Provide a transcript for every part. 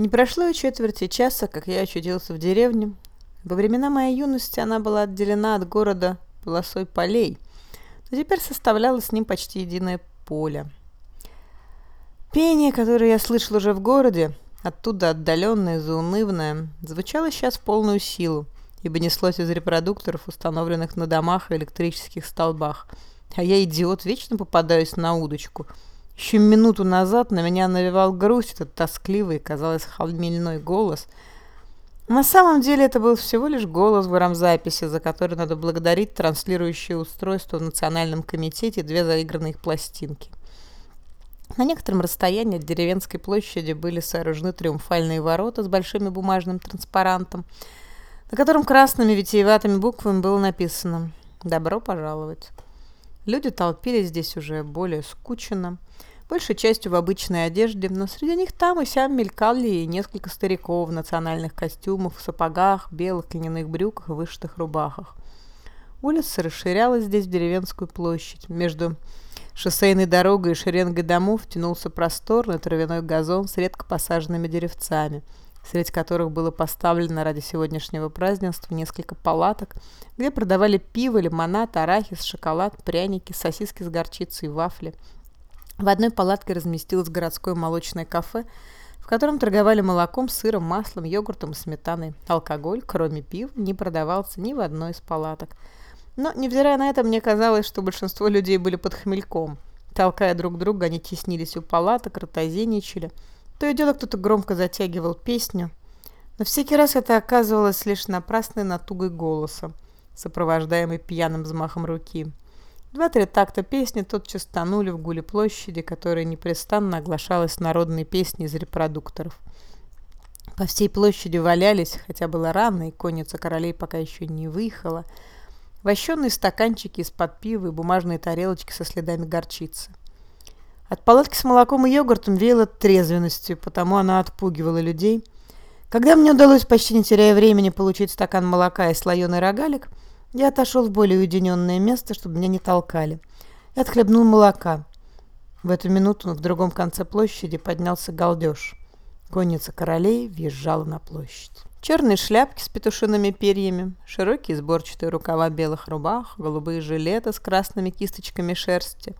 Не прошло и четверти часа, как я очутился в деревне. Во времена моей юности она была отделена от города полосой полей, но теперь составляла с ним почти единое поле. Пение, которое я слышал уже в городе, оттуда отдаленное, заунывное, звучало сейчас в полную силу, ибо неслось из репродукторов, установленных на домах и электрических столбах. А я, идиот, вечно попадаюсь на удочку — еще минуту назад на меня навевал грусть этот тоскливый, казалось, хмельной голос. На самом деле это был всего лишь голос в грамзаписи, за который надо благодарить транслирующее устройство в Национальном комитете две заигранные пластинки. На некотором расстоянии от деревенской площади были сооружены триумфальные ворота с большим бумажным транспарантом, на котором красными витиеватыми буквами было написано «Добро пожаловать». Люди толпились здесь уже более скучно большей частью в обычной одежде, но среди них там и сям мелькали и несколько стариков в национальных костюмах, в сапогах, белых льняных брюках и вышитых рубахах. Улица расширялась здесь в деревенскую площадь. Между шоссейной дорогой и шеренгой домов тянулся просторный травяной газон с редко посаженными деревцами, среди которых было поставлено ради сегодняшнего празднества несколько палаток, где продавали пиво, лимонад, арахис, шоколад, пряники, сосиски с горчицей и вафли – в одной палатке разместилось городское молочное кафе, в котором торговали молоком, сыром, маслом, йогуртом и сметаной. Алкоголь, кроме пива, не продавался ни в одной из палаток. Но, невзирая на это, мне казалось, что большинство людей были под хмельком. Толкая друг друга, они теснились у палаток, ротозеничали. То и дело кто-то громко затягивал песню. Но всякий раз это оказывалось лишь напрасной натугой голоса, сопровождаемой пьяным взмахом руки. Два-три такта песни тотчас тонули в гуле площади, которая непрестанно оглашалась народной песней из репродукторов. По всей площади валялись, хотя было рано, и конница королей пока еще не выехала, вощеные стаканчики из-под пива и бумажные тарелочки со следами горчицы. От палатки с молоком и йогуртом веяло трезвенностью, потому она отпугивала людей. Когда мне удалось, почти не теряя времени, получить стакан молока и слоеный рогалик – я отошел в более уединенное место, чтобы меня не толкали, и отхлебнул молока. В эту минуту в другом конце площади поднялся галдеж. Конница королей въезжала на площадь. Черные шляпки с петушиными перьями, широкие сборчатые рукава белых рубах, голубые жилеты с красными кисточками шерсти,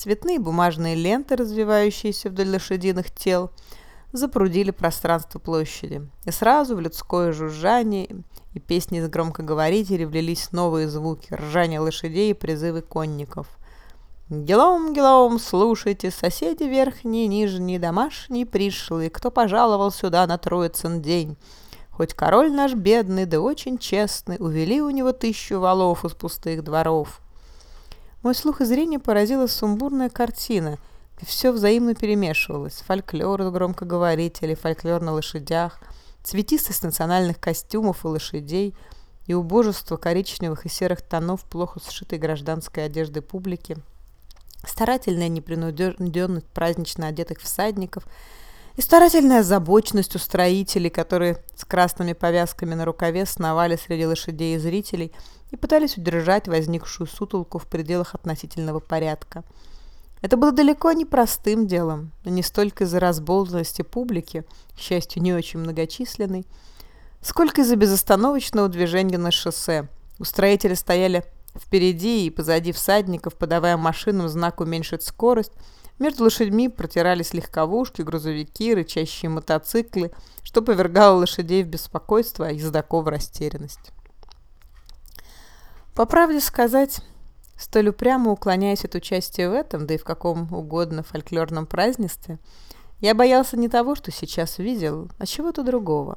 цветные бумажные ленты, развивающиеся вдоль лошадиных тел, запрудили пространство площади. И сразу в людское жужжание и песни из громкоговорителей влились новые звуки, ржание лошадей и призывы конников. «Гелом, гелом, слушайте, соседи верхние, нижние, домашние пришлые, кто пожаловал сюда на Троицын день. Хоть король наш бедный, да очень честный, увели у него тысячу валов из пустых дворов». Мой слух и зрение поразила сумбурная картина, все взаимно перемешивалось. Фольклор громкоговорителей, фольклор на лошадях — цветистость национальных костюмов и лошадей и убожество коричневых и серых тонов плохо сшитой гражданской одежды публики, старательная непринужденность празднично одетых всадников и старательная озабоченность у строителей, которые с красными повязками на рукаве сновали среди лошадей и зрителей и пытались удержать возникшую сутолку в пределах относительного порядка – это было далеко не простым делом, не столько из-за разболтанности публики, к счастью, не очень многочисленной, сколько из-за безостановочного движения на шоссе. Устроители стояли впереди и позади всадников, подавая машинам знак уменьшить скорость. Между лошадьми протирались легковушки, грузовики, рычащие мотоциклы, что повергало лошадей в беспокойство, а ездаков в растерянность. По правде сказать, Столь упрямо уклоняясь от участия в этом, да и в каком угодно фольклорном празднестве, я боялся не того, что сейчас видел, а чего-то другого.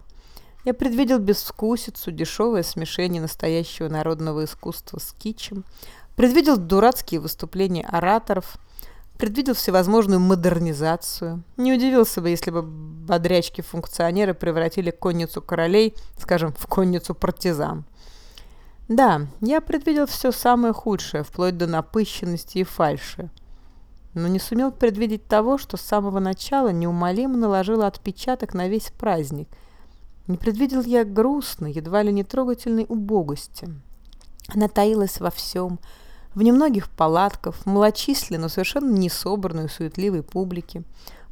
Я предвидел безвкусицу, дешевое смешение настоящего народного искусства с кичем, предвидел дурацкие выступления ораторов, предвидел всевозможную модернизацию. Не удивился бы, если бы бодрячки-функционеры превратили конницу королей, скажем, в конницу партизан. Да, я предвидел все самое худшее, вплоть до напыщенности и фальши. Но не сумел предвидеть того, что с самого начала неумолимо наложило отпечаток на весь праздник. Не предвидел я грустной, едва ли не трогательной убогости. Она таилась во всем, в немногих палатках, в малочисленной, но совершенно несобранной, суетливой публике,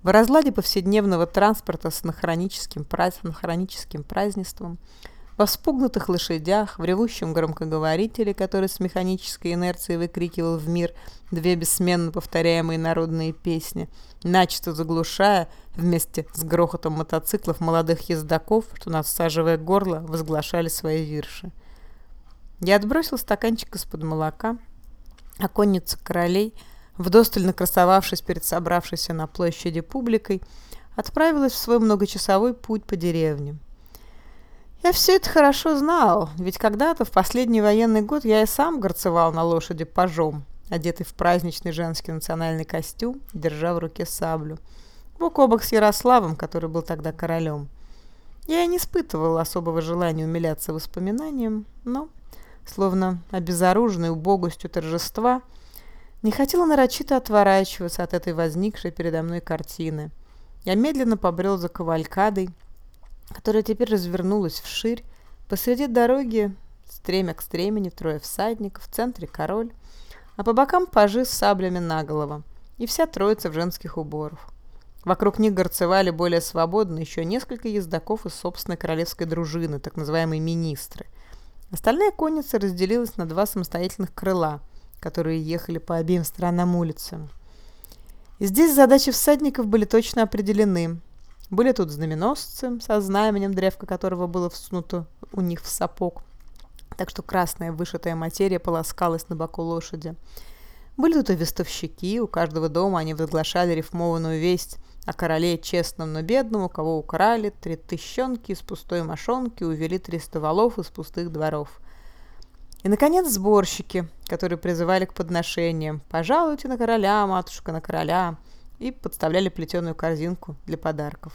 В разладе повседневного транспорта с анахроническим, праз... анахроническим празднеством, во вспугнутых лошадях, в ревущем громкоговорителе, который с механической инерцией выкрикивал в мир две бессменно повторяемые народные песни, начисто заглушая вместе с грохотом мотоциклов молодых ездаков, что, надсаживая горло, возглашали свои вирши. Я отбросил стаканчик из-под молока, а конница королей, вдосталь накрасовавшись перед собравшейся на площади публикой, отправилась в свой многочасовой путь по деревне. Я все это хорошо знал, ведь когда-то в последний военный год я и сам горцевал на лошади пажом, одетый в праздничный женский национальный костюм, держа в руке саблю. Бок о бок с Ярославом, который был тогда королем. Я и не испытывал особого желания умиляться воспоминаниям, но словно обезоруженный убогостью торжества, не хотела нарочито отворачиваться от этой возникшей передо мной картины. Я медленно побрел за кавалькадой, которая теперь развернулась вширь, посреди дороги, стремя к стремени, трое всадников, в центре король, а по бокам пажи с саблями наголову, и вся троица в женских уборах. Вокруг них горцевали более свободно еще несколько ездаков из собственной королевской дружины, так называемые министры – Остальная конница разделилась на два самостоятельных крыла, которые ехали по обеим сторонам улицы. И здесь задачи всадников были точно определены. Были тут знаменосцы со знаменем, древко которого было всунуто у них в сапог, так что красная вышитая материя полоскалась на боку лошади. Были тут и вестовщики, у каждого дома они возглашали рифмованную весть о короле честном, но бедном, у кого украли три тыщенки из пустой мошонки, увели триста валов из пустых дворов. И, наконец, сборщики, которые призывали к подношениям «Пожалуйте на короля, матушка, на короля!» и подставляли плетеную корзинку для подарков.